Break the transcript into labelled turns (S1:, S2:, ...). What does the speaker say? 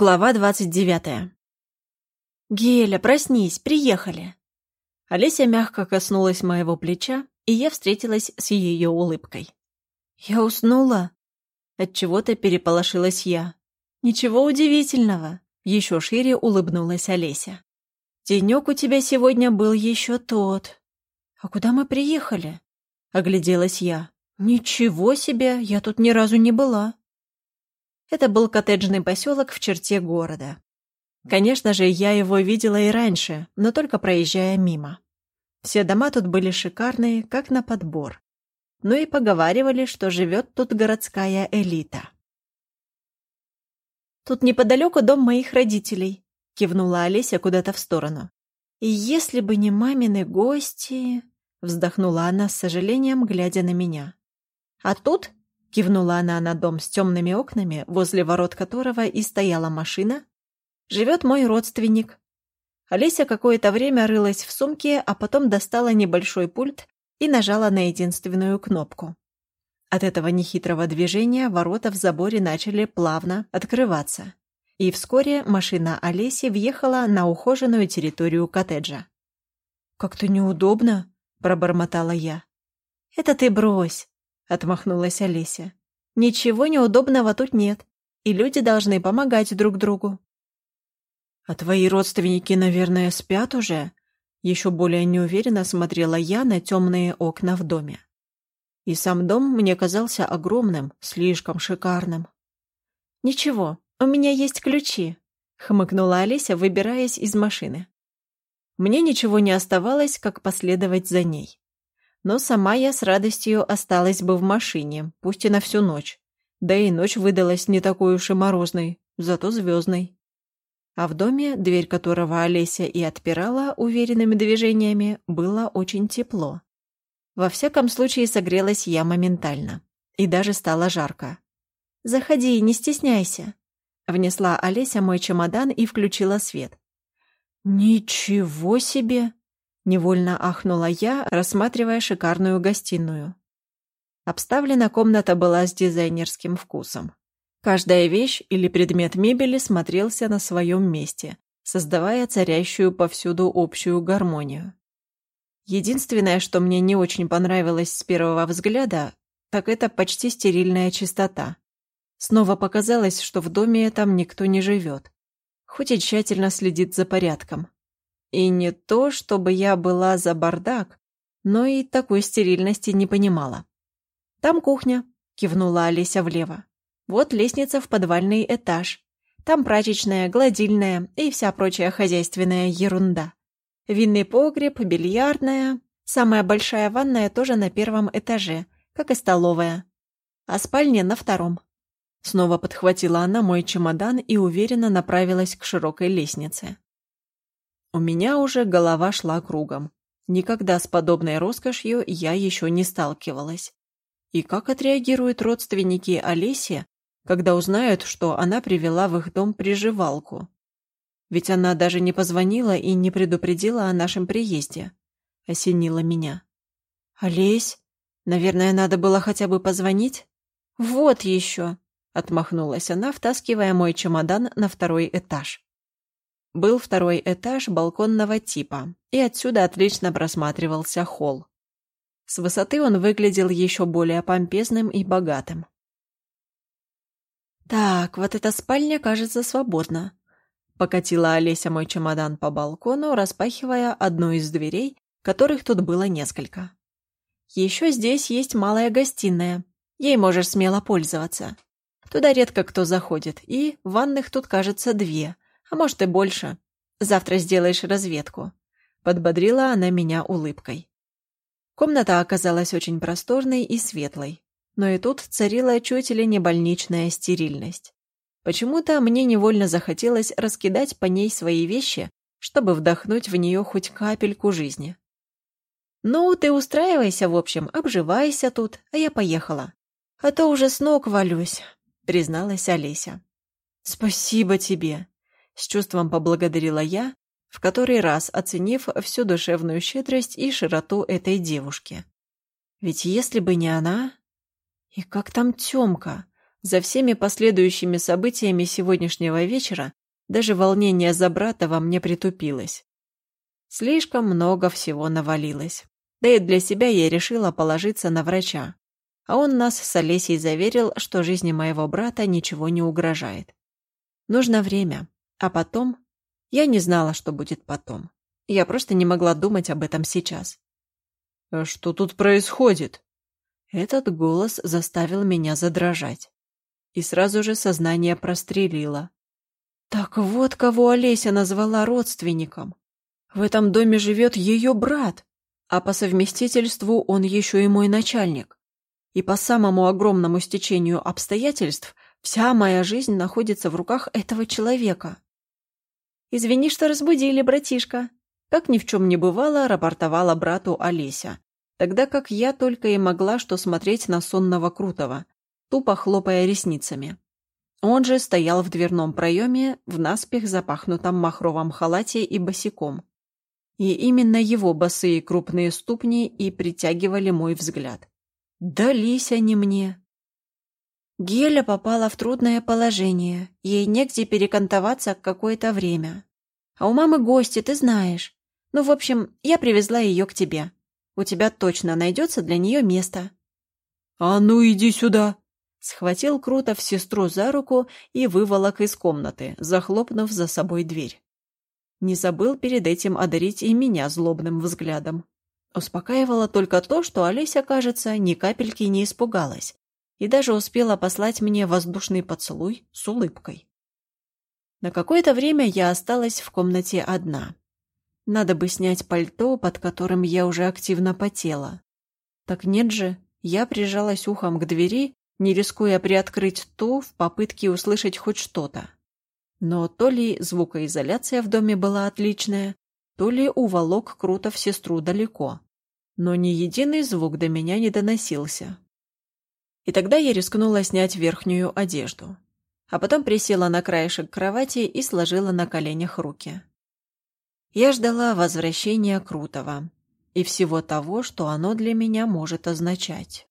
S1: Глава двадцать девятая. «Геля, проснись, приехали!» Олеся мягко коснулась моего плеча, и я встретилась с ее улыбкой. «Я уснула?» Отчего-то переполошилась я. «Ничего удивительного!» Еще шире улыбнулась Олеся. «Денек у тебя сегодня был еще тот. А куда мы приехали?» Огляделась я. «Ничего себе, я тут ни разу не была». Это был коттеджный поселок в черте города. Конечно же, я его видела и раньше, но только проезжая мимо. Все дома тут были шикарные, как на подбор. Ну и поговаривали, что живет тут городская элита. «Тут неподалеку дом моих родителей», — кивнула Олеся куда-то в сторону. «И если бы не мамины гости...» — вздохнула она с сожалением, глядя на меня. «А тут — кивнула она на дом с темными окнами, возле ворот которого и стояла машина. «Живет мой родственник». Олеся какое-то время рылась в сумке, а потом достала небольшой пульт и нажала на единственную кнопку. От этого нехитрого движения ворота в заборе начали плавно открываться. И вскоре машина Олеси въехала на ухоженную территорию коттеджа. «Как-то неудобно», — пробормотала я. «Это ты брось», — отмахнулась Олеся. «Ничего неудобного тут нет, и люди должны помогать друг другу». «А твои родственники, наверное, спят уже?» Еще более неуверенно смотрела я на темные окна в доме. И сам дом мне казался огромным, слишком шикарным. «Ничего, у меня есть ключи», — хмыкнула Олеся, выбираясь из машины. Мне ничего не оставалось, как последовать за ней. Но сама я с радостью осталась бы в машине, пусть и на всю ночь. Да и ночь выдалась не такой уж и морозной, зато звездной. А в доме, дверь которого Олеся и отпирала уверенными движениями, было очень тепло. Во всяком случае, согрелась я моментально. И даже стало жарко. «Заходи, не стесняйся», — внесла Олеся мой чемодан и включила свет. «Ничего себе!» Невольно ахнула я, рассматривая шикарную гостиную. Обставлена комната была с дизайнерским вкусом. Каждая вещь или предмет мебели смотрелся на своем месте, создавая царящую повсюду общую гармонию. Единственное, что мне не очень понравилось с первого взгляда, так это почти стерильная чистота. Снова показалось, что в доме этом никто не живет, хоть и тщательно следит за порядком. И не то, чтобы я была за бардак, но и такой стерильности не понимала. «Там кухня», — кивнула Олеся влево. «Вот лестница в подвальный этаж. Там прачечная, гладильная и вся прочая хозяйственная ерунда. Винный погреб, бильярдная. Самая большая ванная тоже на первом этаже, как и столовая. А спальня на втором». Снова подхватила она мой чемодан и уверенно направилась к широкой лестнице. У меня уже голова шла кругом. Никогда с подобной роскошью я еще не сталкивалась. И как отреагируют родственники Олеси, когда узнают, что она привела в их дом приживалку? Ведь она даже не позвонила и не предупредила о нашем приезде. Осенила меня. «Олесь, наверное, надо было хотя бы позвонить?» «Вот еще!» — отмахнулась она, втаскивая мой чемодан на второй этаж. Был второй этаж балконного типа, и отсюда отлично просматривался холл. С высоты он выглядел еще более помпезным и богатым. «Так, вот эта спальня кажется свободна», — покатила Олеся мой чемодан по балкону, распахивая одну из дверей, которых тут было несколько. «Еще здесь есть малая гостиная. Ей можешь смело пользоваться. Туда редко кто заходит, и ванных тут, кажется, две — а может и больше. Завтра сделаешь разведку». Подбодрила она меня улыбкой. Комната оказалась очень просторной и светлой, но и тут царила чуть ли не больничная стерильность. Почему-то мне невольно захотелось раскидать по ней свои вещи, чтобы вдохнуть в нее хоть капельку жизни. «Ну, ты устраивайся, в общем, обживайся тут, а я поехала. А то уже с ног валюсь», — призналась Олеся. «Спасибо тебе», с чувством поблагодарила я, в который раз оценив всю душевную щедрость и широту этой девушки. Ведь если бы не она... И как там Тёмка? За всеми последующими событиями сегодняшнего вечера даже волнение за брата во мне притупилось. Слишком много всего навалилось. Да и для себя я решила положиться на врача. А он нас с Олесей заверил, что жизни моего брата ничего не угрожает. Нужно время. А потом... Я не знала, что будет потом. Я просто не могла думать об этом сейчас.
S2: «А что тут происходит?»
S1: Этот голос заставил меня задрожать. И сразу же сознание прострелило. Так вот, кого Олеся назвала родственником. В этом доме живет ее брат, а по совместительству он еще и мой начальник. И по самому огромному стечению обстоятельств вся моя жизнь находится в руках этого человека. «Извини, что разбудили, братишка», как ни в чем не бывало, рапортовала брату Олеся, тогда как я только и могла что смотреть на сонного Крутого, тупо хлопая ресницами. Он же стоял в дверном проеме в наспех запахнутом махровом халате и босиком. И именно его босые крупные ступни и притягивали мой взгляд. Дались они мне. Геля попала в трудное положение, ей негде перекантоваться какое-то время. А у мамы гости, ты знаешь. Ну, в общем, я привезла ее к тебе. У тебя точно найдется для нее место.
S2: «А ну, иди сюда!»
S1: Схватил Крутов сестру за руку и выволок из комнаты, захлопнув за собой дверь. Не забыл перед этим одарить и меня злобным взглядом. Успокаивало только то, что Олеся, кажется, ни капельки не испугалась и даже успела послать мне воздушный поцелуй с улыбкой. На какое-то время я осталась в комнате одна. Надо бы снять пальто, под которым я уже активно потела. Так нет же, я прижалась ухом к двери, не рискуя приоткрыть ту в попытке услышать хоть что-то. Но то ли звукоизоляция в доме была отличная, то ли уволок круто в сестру далеко. Но ни единый звук до меня не доносился. И тогда я рискнула снять верхнюю одежду. А потом присела на краешек кровати и сложила на коленях руки. Я ждала возвращения Крутого и всего того, что оно для меня может означать.